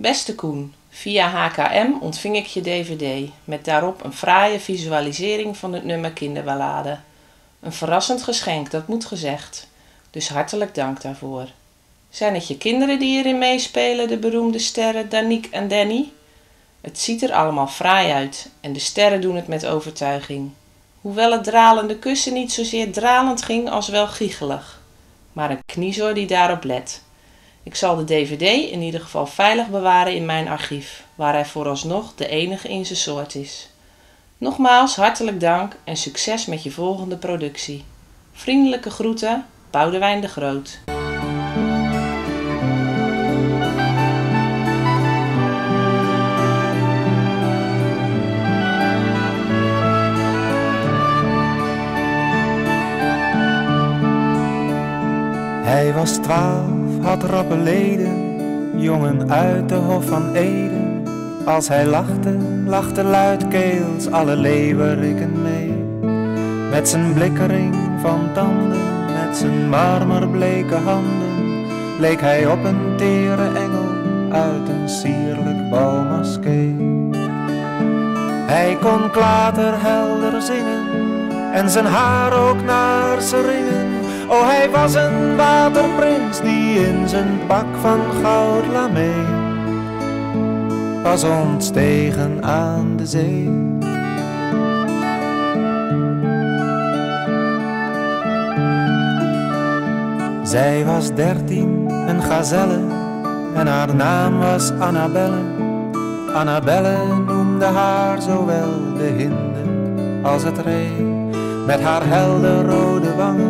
Beste Koen, via HKM ontving ik je dvd met daarop een fraaie visualisering van het nummer Kinderballade. Een verrassend geschenk, dat moet gezegd. Dus hartelijk dank daarvoor. Zijn het je kinderen die erin meespelen, de beroemde sterren Danique en Danny? Het ziet er allemaal fraai uit en de sterren doen het met overtuiging. Hoewel het dralende kussen niet zozeer dralend ging als wel giechelig. Maar een kniezoor die daarop let. Ik zal de dvd in ieder geval veilig bewaren in mijn archief, waar hij vooralsnog de enige in zijn soort is. Nogmaals hartelijk dank en succes met je volgende productie. Vriendelijke groeten, Boudewijn de Groot. Hij was twaalf, had rappe leden, jongen uit de Hof van Eden. Als hij lachte, lachte luidkeels alle leeuweriken mee. Met zijn blikkering van tanden, met zijn marmerbleke handen, leek hij op een tere engel uit een sierlijk balmaskee. Hij kon klaterhelder zingen en zijn haar ook naar zijn ringen. Oh, hij was een waterprins die in zijn pak van goud lamee was ontstegen aan de zee. Zij was dertien, een gazelle, en haar naam was Annabelle. Annabelle noemde haar zowel de hinde als het ree, met haar helder rode wangen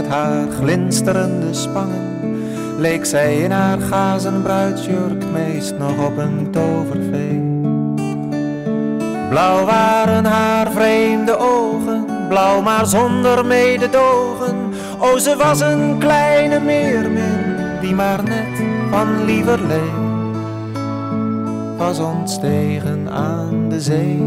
met haar glinsterende spangen leek zij in haar gazen bruidsjurk meest nog op een tovervee. Blauw waren haar vreemde ogen, blauw maar zonder mededogen. O, ze was een kleine meermin die maar net van lieverlee was ontstegen aan de zee.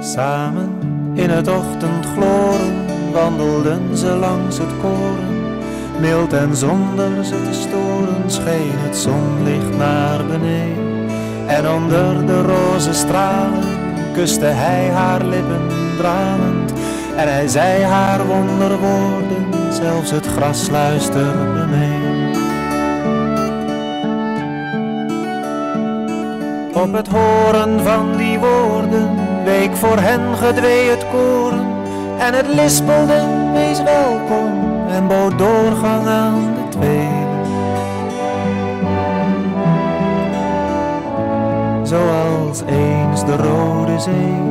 Samen in het ochtendgloren wandelden ze langs het koren. Mild en zonder ze te storen scheen het zonlicht naar beneden. En onder de roze stralen kuste hij haar lippen dralend. En hij zei haar wonderwoorden, zelfs het gras luisterde mee. Op het horen van die woorden week voor hen gedwee het koren en het lispelde wees welkom en bood doorgang aan de twee. Zoals eens de Rode Zee.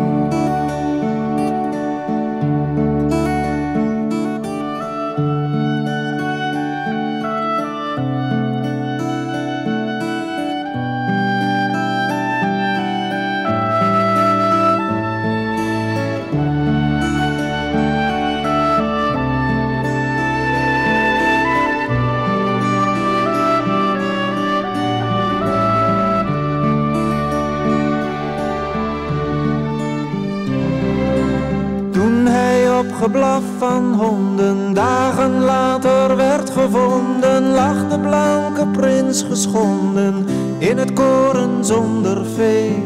Geblaf van honden. Dagen later werd gevonden, lag de blanke prins geschonden in het koren zonder vee.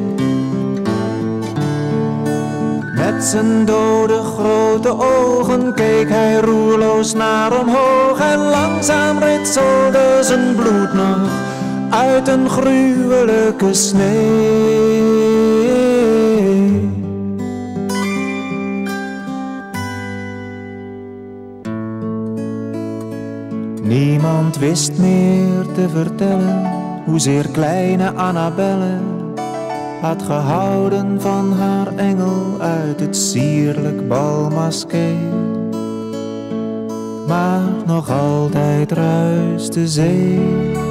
Met zijn dode grote ogen keek hij roerloos naar omhoog en langzaam ritselde zijn bloed nog uit een gruwelijke snee. Niemand wist meer te vertellen hoezeer kleine Annabelle had gehouden van haar engel uit het sierlijk balmaskee. Maar nog altijd ruist de zee